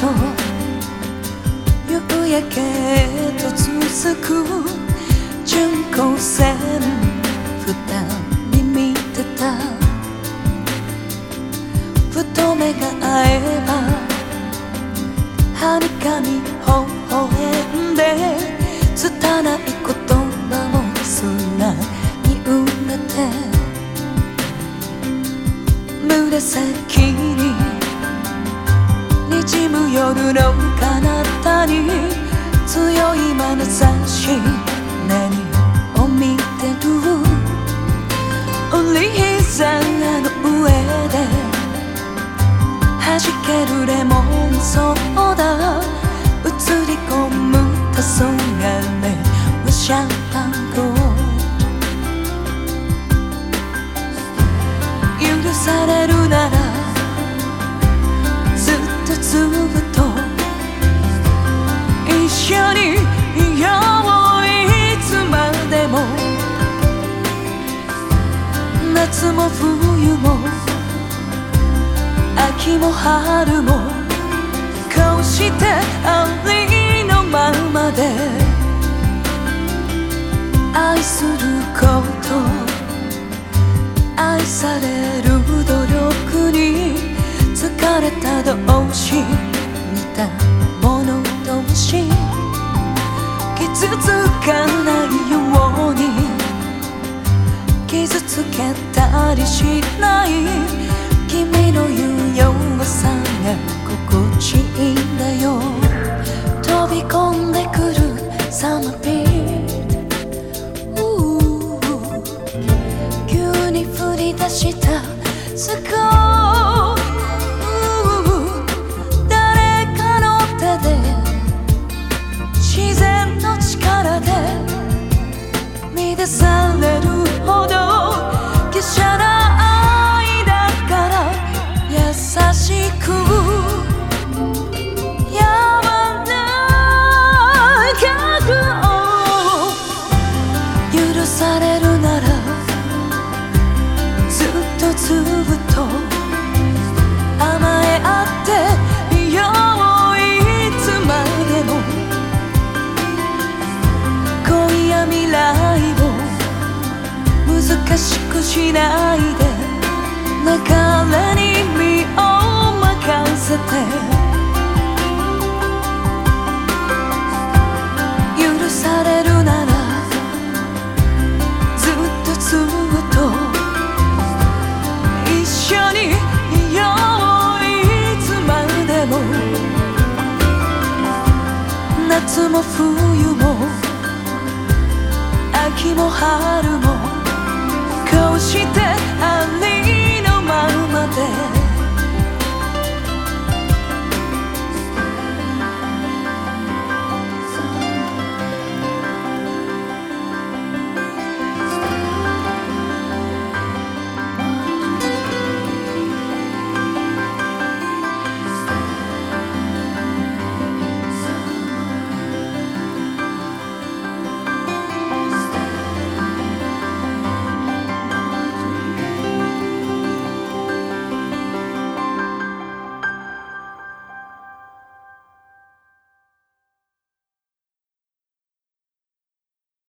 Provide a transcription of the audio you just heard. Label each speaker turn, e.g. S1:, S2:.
S1: 夕焼けへと続く巡航船二人見てた。ふと目が合えばはにかみ微笑んで拙い言葉も砂に埋めて。紫に夜の彼方に強い眼差し何冬も秋も春もこうしてありのままで愛すること愛される努力に疲れた同士傷つけたりしない君の言う弱さが心地いいんだよ。飛び込んでくるサマー。ビー。急に降り出したスコ難しくしないで。流れに身を任せて。許されるならずっとずっと一緒にいよういつまでも。夏も冬も秋も春もをして